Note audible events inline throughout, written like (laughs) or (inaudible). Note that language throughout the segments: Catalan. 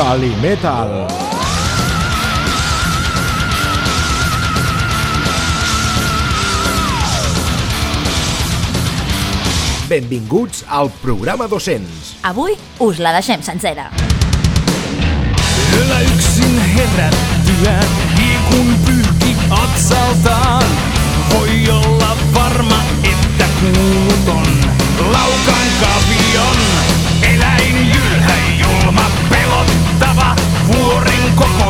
Calimetal. Benvinguts al programa 200. Avui us la deixem sencera. Yöllä yksin herättyä, kun pyyhki otsaltaan. Voi olla varma, että kuuluton laukan kavion. Oh.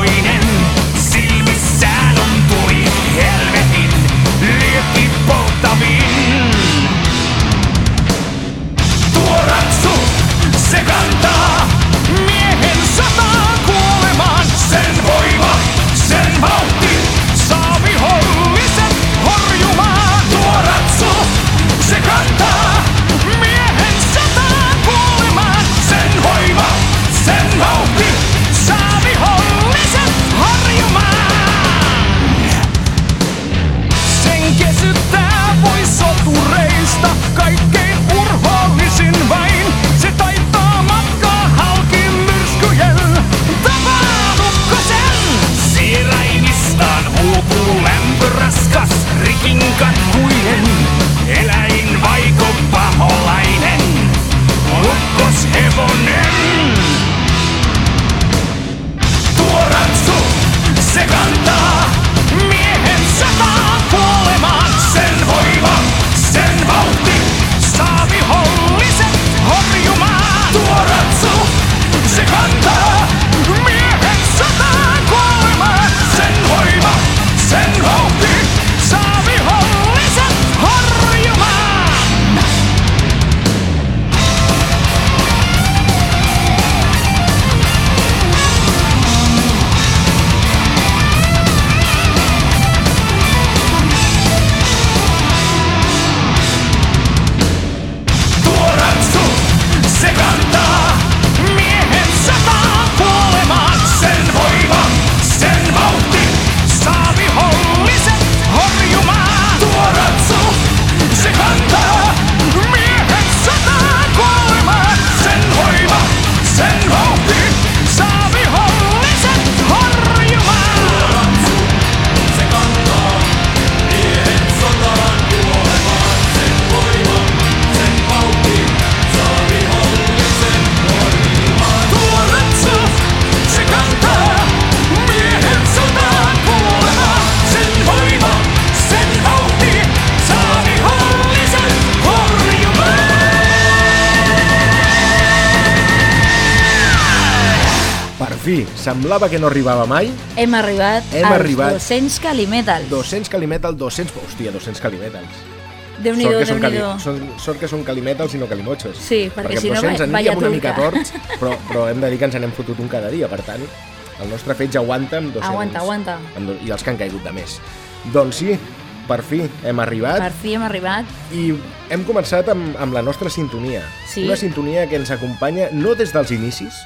Semblava que no arribava mai. Hem arribat Hem als arribat. 200 Calimetals. 200 Calimetal, 200... Hòstia, 200 Calimetals. Déu-n'hi-do, Sort que, són cali... Són, sort que són Calimetals i no Calimotxos. Sí, perquè si no, 200 en vaya anem una mica torts, però, però hem de dir que ens n'hem fotut un cada dia, per tant, el nostre fetge aguanta amb 200. Aguanta, aguanta. Amb. I els que han caigut de més. Doncs sí, per fi hem arribat Per fi hem arribat. i hem començat amb, amb la nostra sintonia. Sí. Una sintonia que ens acompanya no des dels inicis,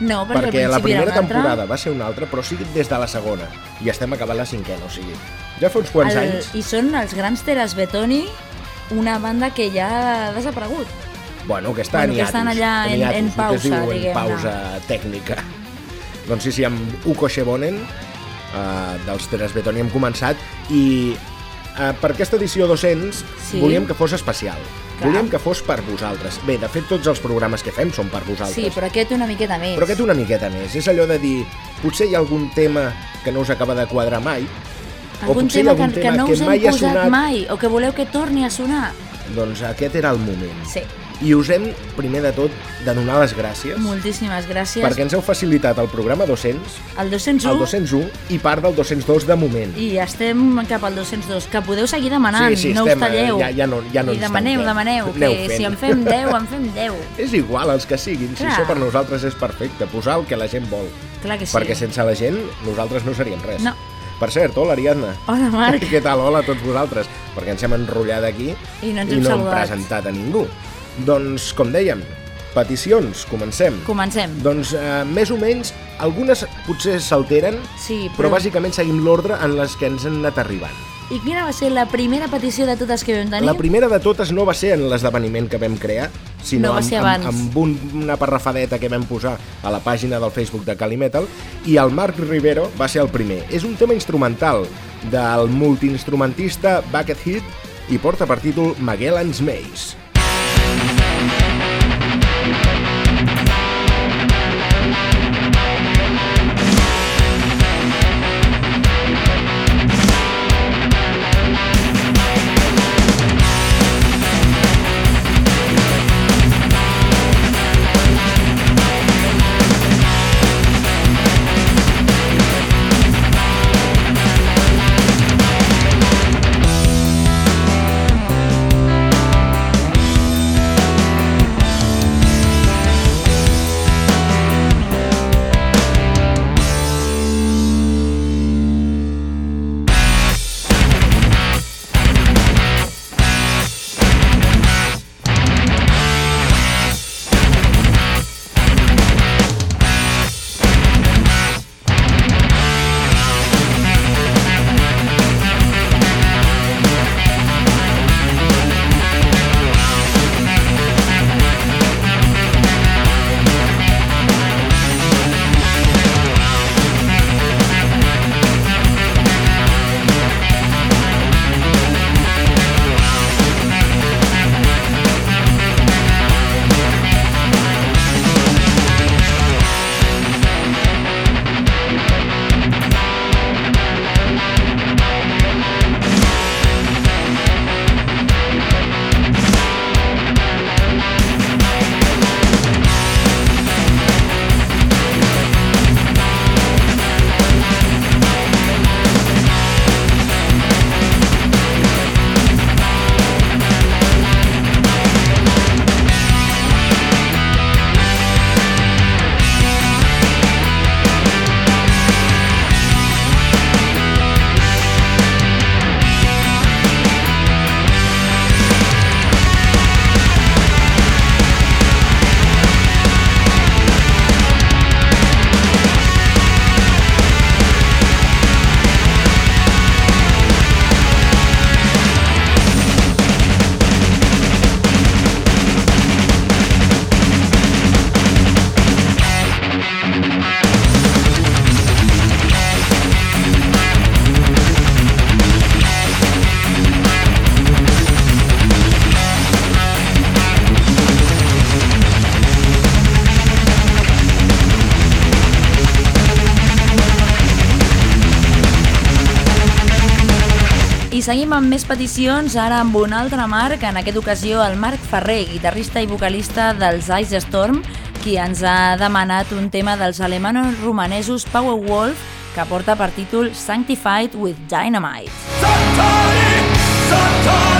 No, perquè, perquè la primera temporada va ser una altra, però sí des de la segona. I estem acabant la cinquena, o sigui... Ja fa uns quants El, anys... I són els grans Teres Betoni, una banda que ja ha desaparegut. Bueno, que està Bueno, en que estan allà en- en es pausa, diu en diguem-ne. pausa tècnica. Doncs sí, sí, amb Uko Shebonen, uh, dels Teres Betoni, hem començat i uh, per aquesta edició 200 Sí. volíem que fos especial. Clar. Volíem que fos per vosaltres. Bé, de fet, tots els programes que fem són per vosaltres. Sí, però aquest una miqueta més. Però aquest una miqueta més. És allò de dir, potser hi ha algun tema que no us acaba de quadrar mai, o Algun ha tema, algun que, tema que no que us hem mai ha posat sonat. mai, o que voleu que torni a sonar. doncs aquest era el moment. Sí, I us hem, primer de tot, de donar les gràcies moltíssimes gràcies. perquè ens heu facilitat el programa 200, El 201, el 201 i part del 202 de moment. i estem cap al 202, que podeu seguir demanant, Sí, sí, no estem, us talleu. eh, ja- ja no- ja no I demaneu, tanquem. demaneu, Aneu que fent. si en fem 10, en fem 10. (laughs) És igual els que siguin, si Clar. això per nosaltres és perfecte, posar el que la gent vol. Clar que sí. Perquè sense la gent nosaltres no seríem res. No. Per cert, hola Ariadna. Hola, Marc. (laughs) Què tal? Hola a tots vosaltres. Perquè ens hem enrotllat aquí I no ens i no hem presentat a ningú. Doncs, com dèiem, peticions, comencem. Comencem. Doncs, eh, més o menys, algunes potser s'alteren, Sí, però però... bàsicament seguim l'ordre en les que ens han anat arribant. I quina va ser la primera petició de totes que vam tenir? La primera de totes no va ser en l'esdeveniment que vam crear, sinó No va amb, amb, amb un, una parrafadeta que vam posar a la pàgina del Facebook de Calimetal i el Marc Rivero va ser el primer. És un tema instrumental del multiinstrumentista Buckethead i porta per títol Magellan's Maze. Seguim amb més peticions, ara amb un altre Marc, en aquesta ocasió el Marc Ferrer, guitarrista i vocalista dels Ice Storm, qui ens ha demanat un tema dels alemanos romanesos Powerwolf que porta per títol Sanctified with Dynamite. Santani, Santani,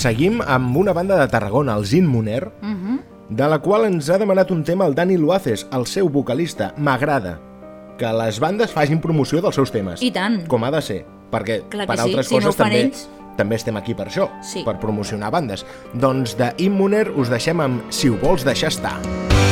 seguim amb una banda de Tarragona, els Inmuner, Mhm. de la qual ens ha demanat un tema el Dani Luaces, el seu vocalista. M'agrada que les bandes facin promoció dels seus temes. I tant. Com ha de ser, perquè Clar per que sí, altres si no coses fan també, ells. també estem aquí per això, Sí. per promocionar bandes. Doncs de Immuner us deixem amb Si ho vols deixar estar. No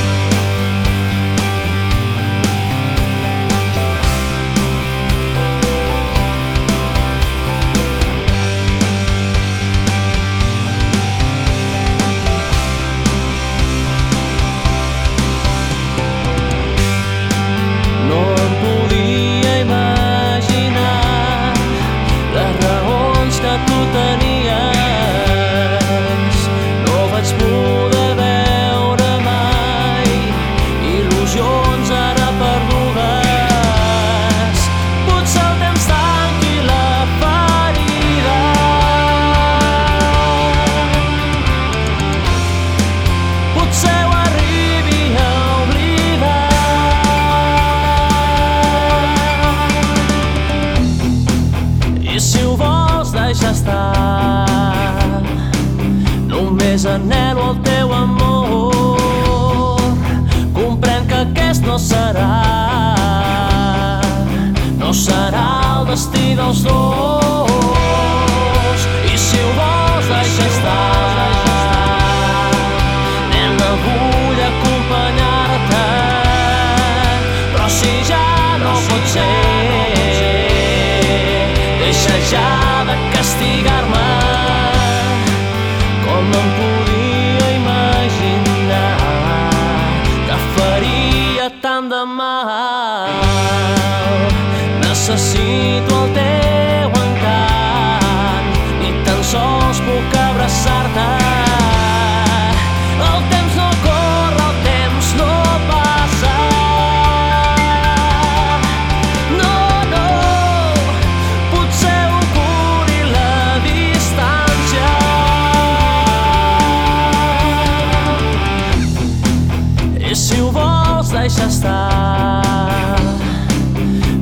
estar,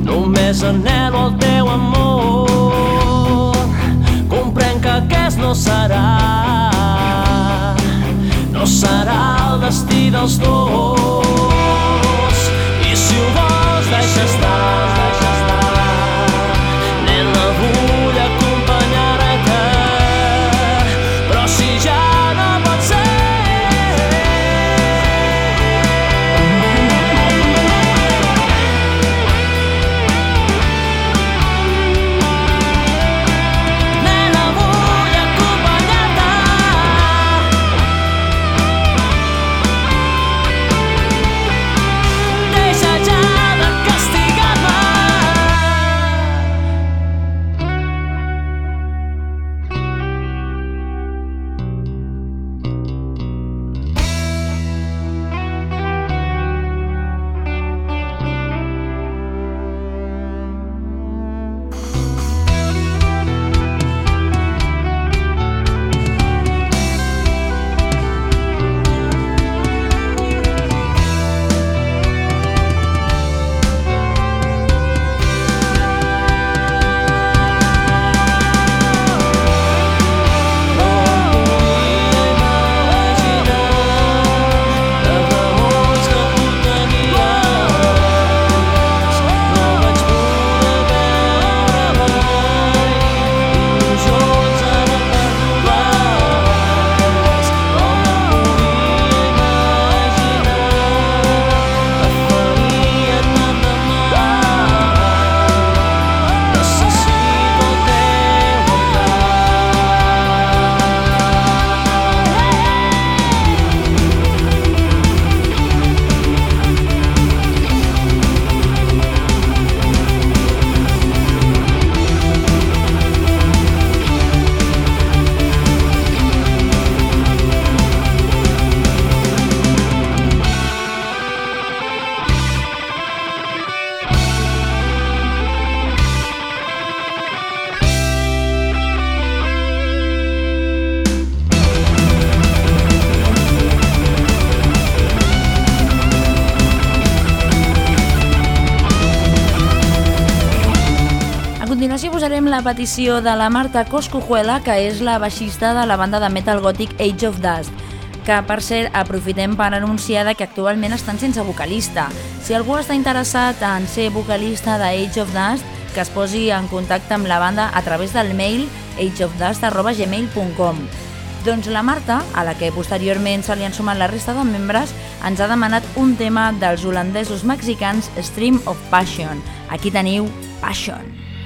només anhelo el teu amor. Comprenc que aquest no serà, no serà el destí dels dos. Petició de la Marta Coscojuela, que és la baixista de la banda de metal gòtic Age of Dust, que per cert aprofitem per anunciar que actualment estan sense vocalista. Si algú està interessat en ser vocalista de Age of Dust, que es posi en contacte amb la banda a través del mail ageofdust.gmail.com Doncs la Marta, a la que posteriorment se li han sumat la resta de membres, ens ha demanat un tema dels holandesos mexicans Stream of Passion. Aquí teniu Passion. A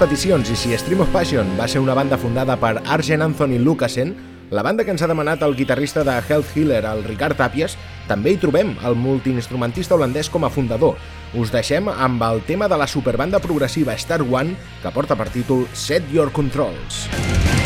peticions i si Stream of Passion va ser una banda fundada per Arjen Anthony Lucasen, la banda que ens ha demanat el guitarrista de Health Healer, el Ricard Tàpies, també hi trobem el multiinstrumentista holandès com a fundador. Us deixem amb el tema de la superbanda progressiva Star One que porta per títol Set Your Controls. Set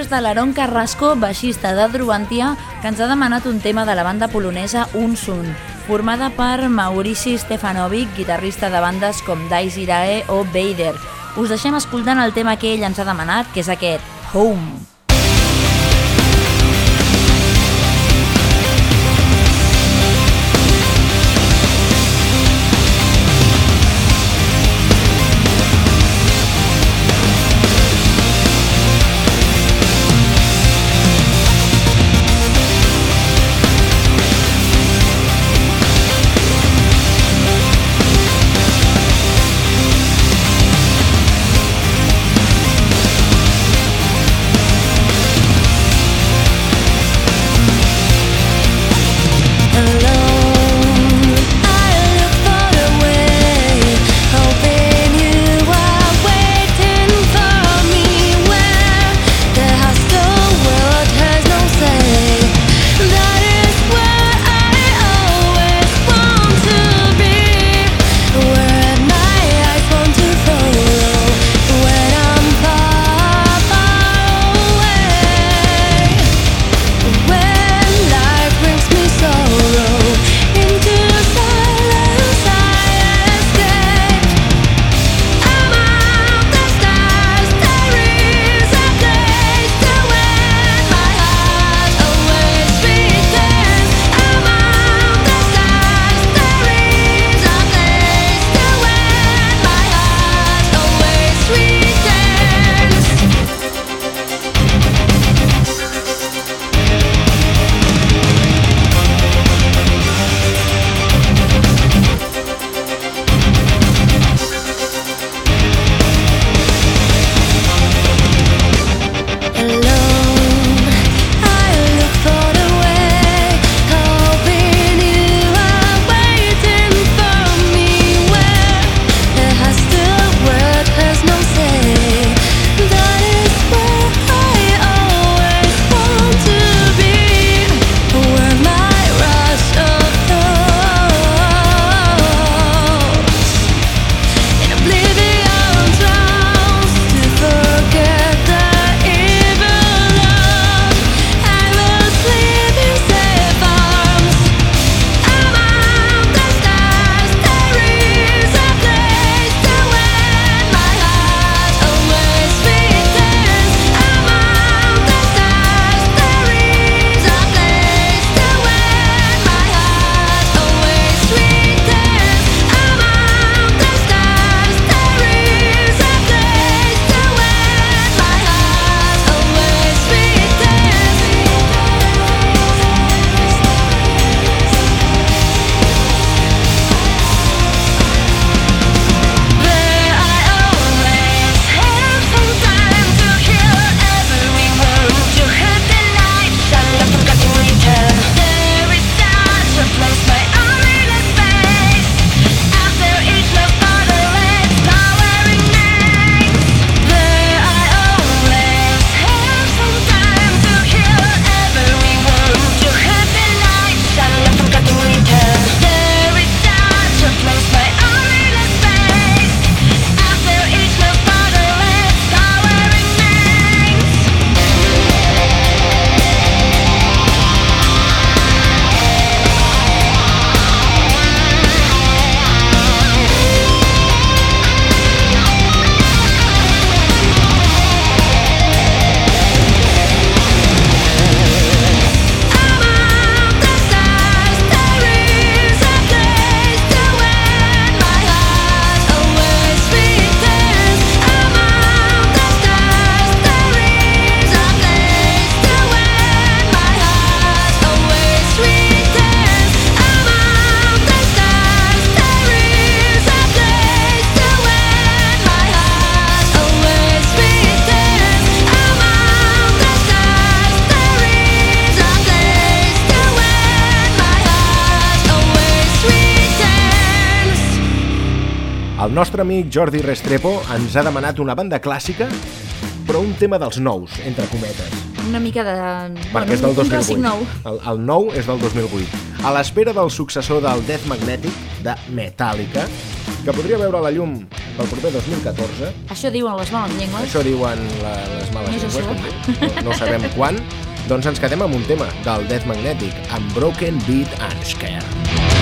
és de l'Aaron Carrasco, baixista de Druantia, que ens ha demanat un tema de la banda polonesa Unsun, formada per Maurici Stefanovic, guitarrista de bandes com Dice Irae o Vader. Us deixem escoltant el tema que ell ens ha demanat, que és aquest, Home. El nostre amic Jordi Restrepo ens ha demanat una banda clàssica, però un tema dels nous, entre cometes. Una mica de... Perquè és del un clàssic 2008. nou. El, el nou és del 2008. A l'espera del successor del Death Magnetic, de Metallica, que podria veure la llum pel proper 2014. Això diuen les males llengües. Això diuen la, les males No llengües, com no, no sabem (laughs) quan. Doncs ens quedem amb un tema del Death Magnetic, amb Broken Beat and Scare.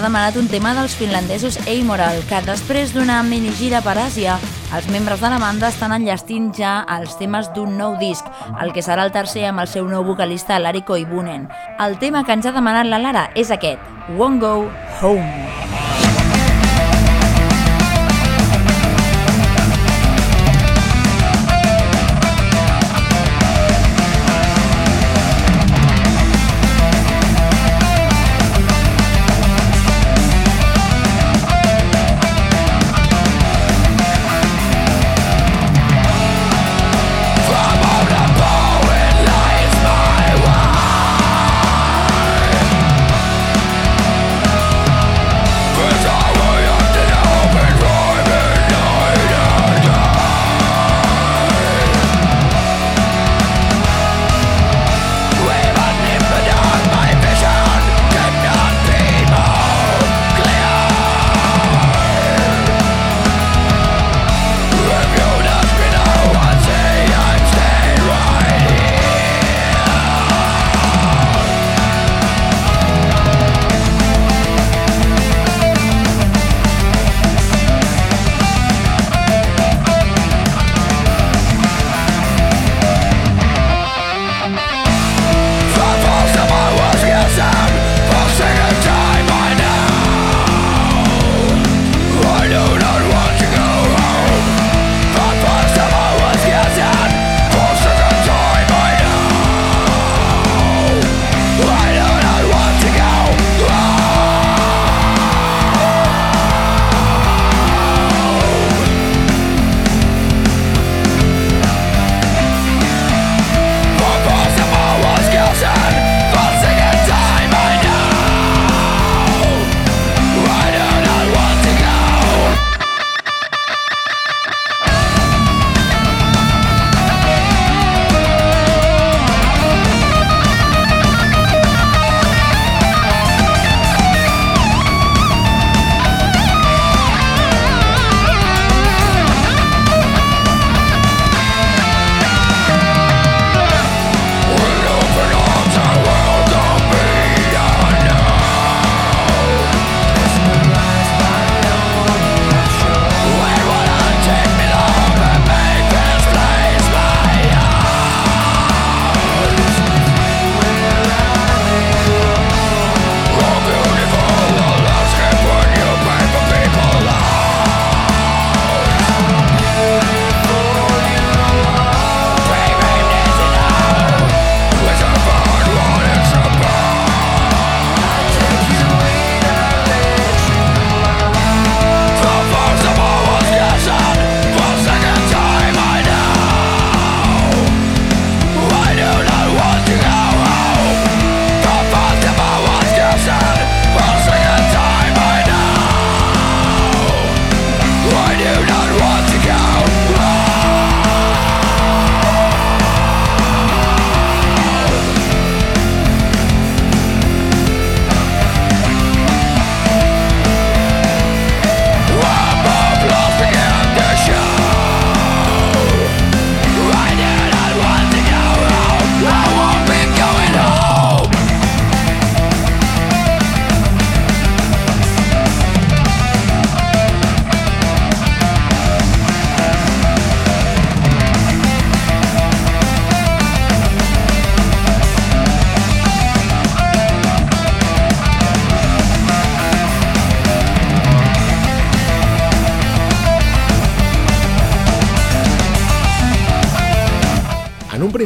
Ha demanat un tema dels finlandesos Amoral, que després d'una minigira per Àsia, els membres de la banda estan enllestint ja els temes d'un nou disc, el que serà el tercer amb el seu nou vocalista Lari Koivunen. El tema que ens ha demanat la Lara és aquest, Won't Go Home.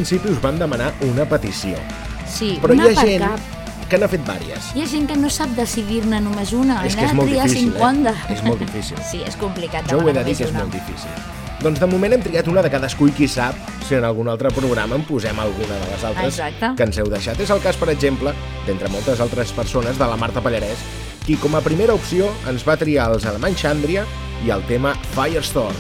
Principi us van demanar una petició, Sí, però una hi ha per gent cap. que n'ha fet vàries. Hi ha gent que no sap decidir-ne només una. És que és molt difícil, 50. eh? És molt difícil. Sí, és complicat. Jo ho he de dir que és una. molt difícil. Doncs de moment hem triat una de cadascú i qui sap si en algun altre programa en posem alguna de les altres Exacte. que ens heu deixat. És el cas, per exemple, d'entre moltes altres persones, de la Marta Pallarès, qui com a primera opció ens va triar els alemanys Xàndria i el tema Firestorm.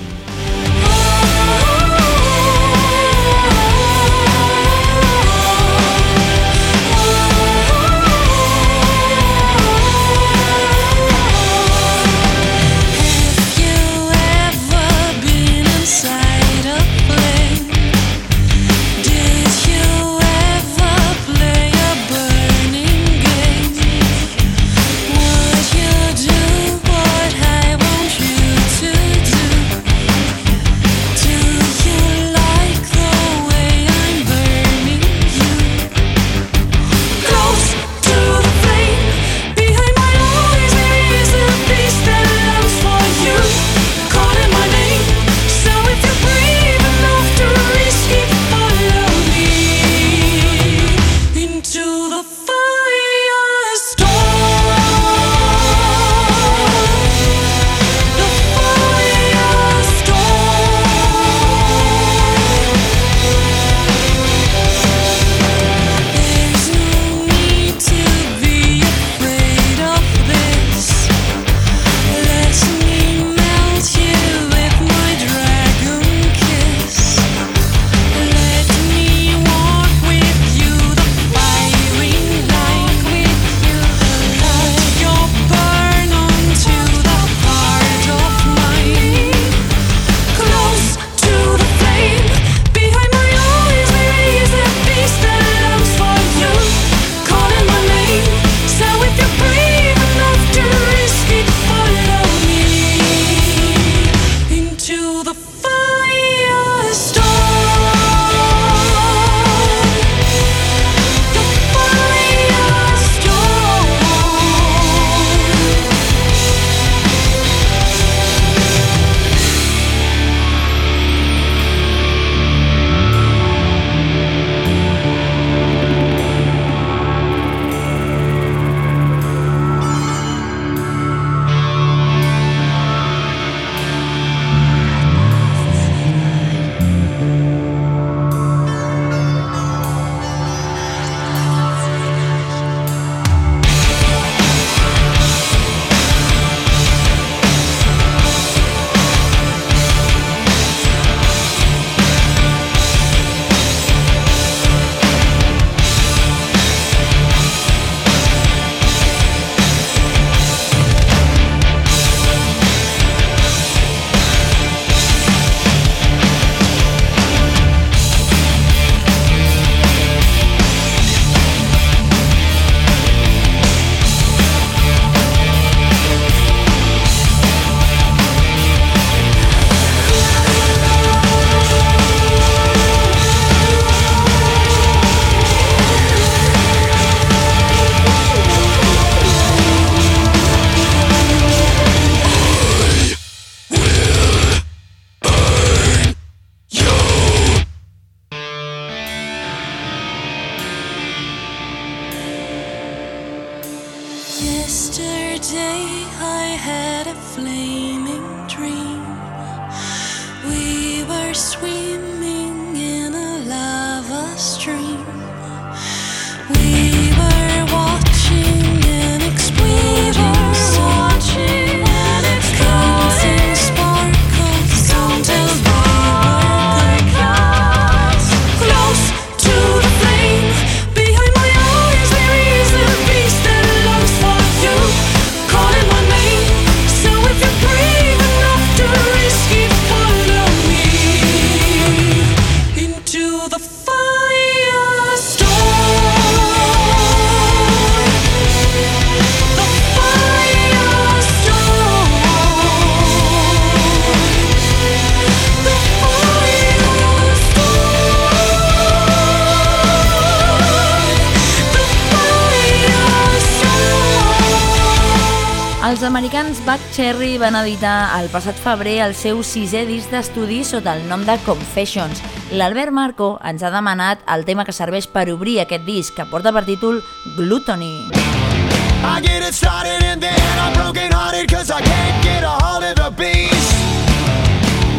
Americans Buck Cherry van editar el passat febrer el seu sisè disc d'estudi sota el nom de Confessions. L'Albert Marco ens ha demanat el tema que serveix per obrir aquest disc, que porta per títol Gluttony. I get it started and then I'm broken hearted cause I can't get a hold of the beast.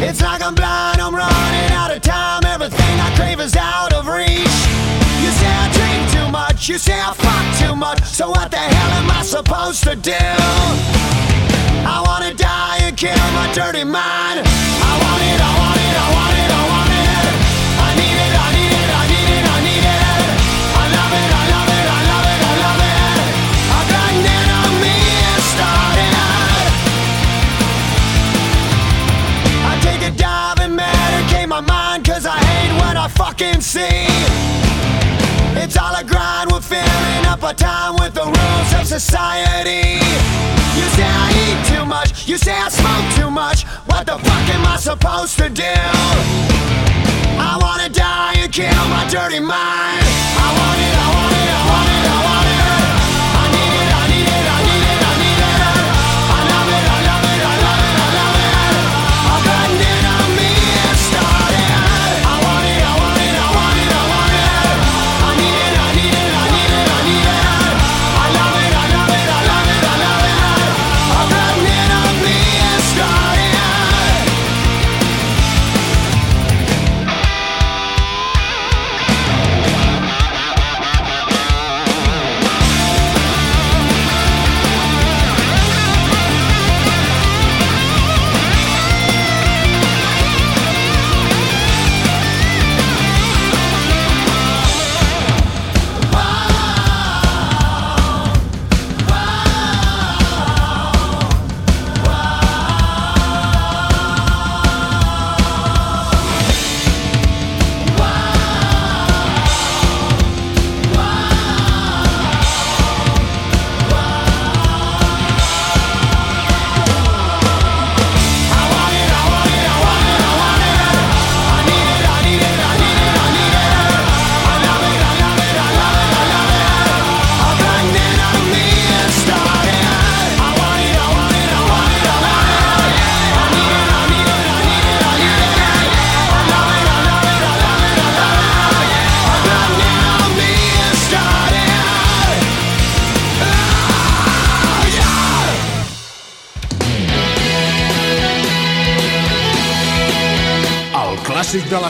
It's like I'm blind, I'm running out of time. Everything I crave is out of reach. Much, you say I fuck too much. So what the hell am I supposed to do? I wanna die and kill my dirty mind. I want it, I want it, I want it, I want it. I need it, I need it, I need it, I need it. I love it, I love it, I love it, I love it. I got an enemy started. I take a dive and medicate my mind cause I hate what I fucking see. All grind, we're filling up our time with the rules of society. You say I eat too much, you say I smoke too much. What the fuck am I supposed to do? I wanna die and kill my dirty mind. I want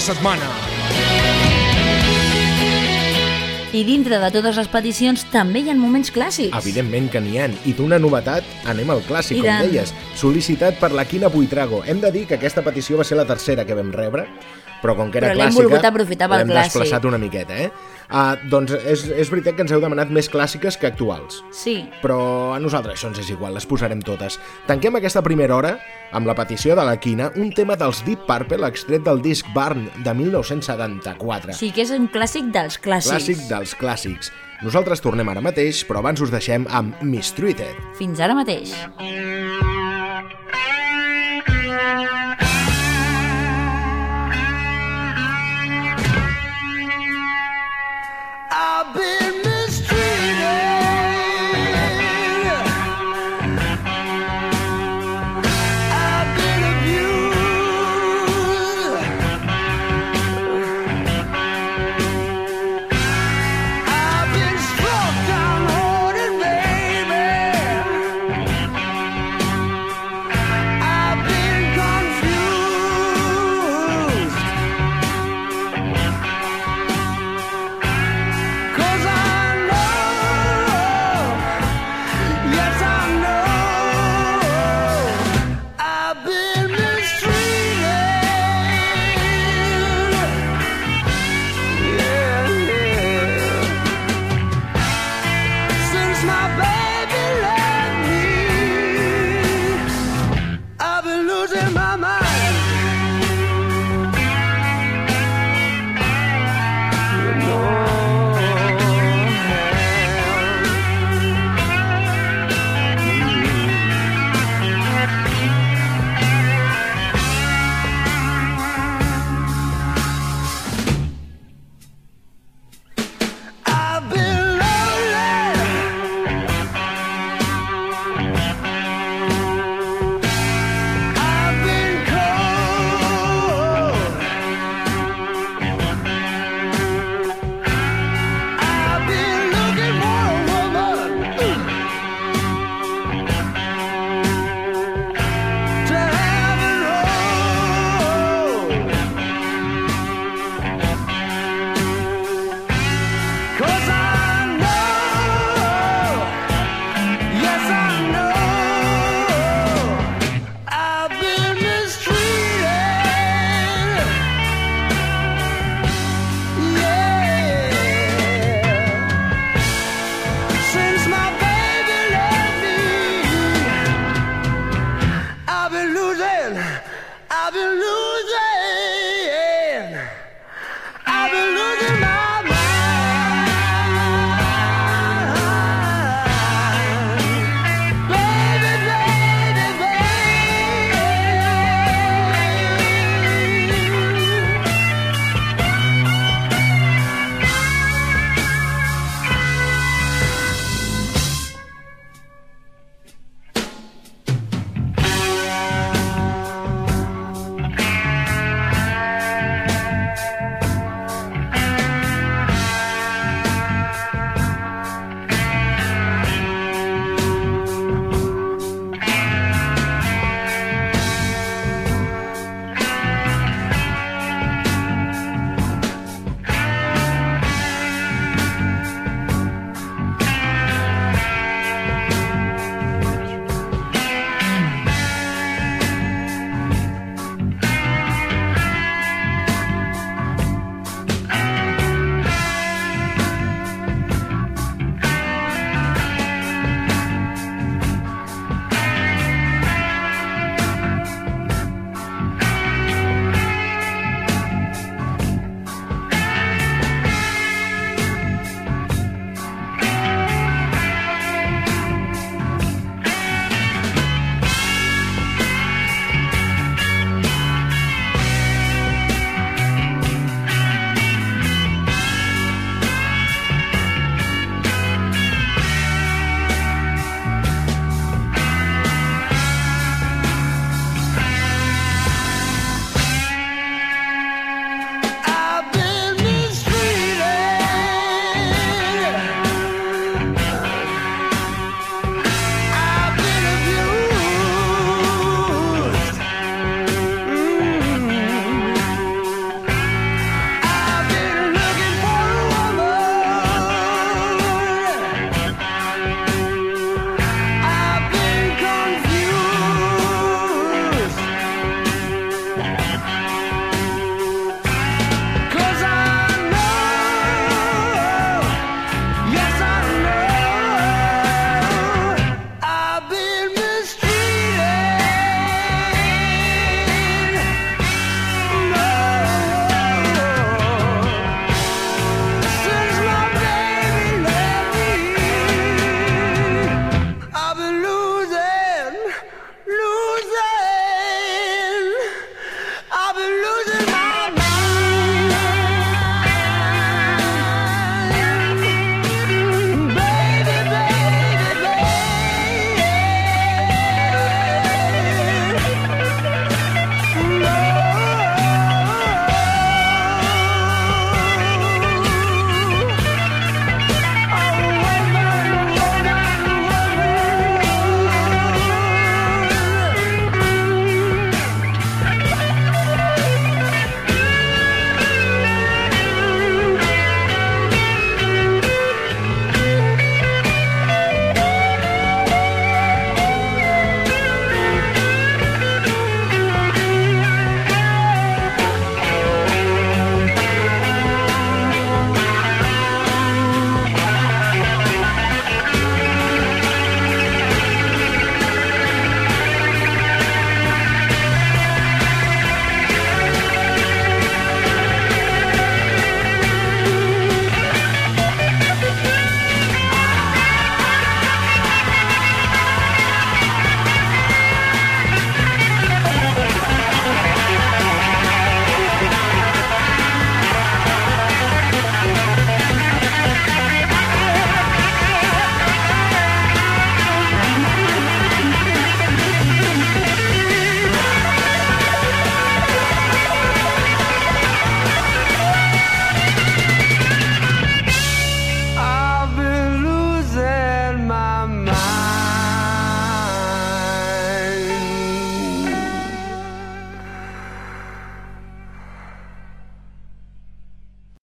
setmana. I dintre de totes les peticions també hi ha moments clàssics. Evidentment que n'hi ha. I d'una novetat, anem al clàssic, I com tant. deies. Sol·licitat per la Quina Buitrago. Hem de dir que aquesta petició va ser la tercera que vam rebre, però com que era Però l'hem clàssica... volgut aprofitar pel l'hem clàssic. desplaçat una miqueta, eh? Uh, doncs és, és veritat que ens heu demanat més clàssiques que actuals. Sí, Però a nosaltres això ens és igual, les posarem totes. Tanquem aquesta primera hora amb la petició de la Quina, un tema dels Deep Purple extret del disc Barn de 1974. sí que és un clàssic dels clàssics. Clàssic dels clàssics. Nosaltres tornem ara mateix, però abans us deixem amb Mistreated. Fins ara mateix. I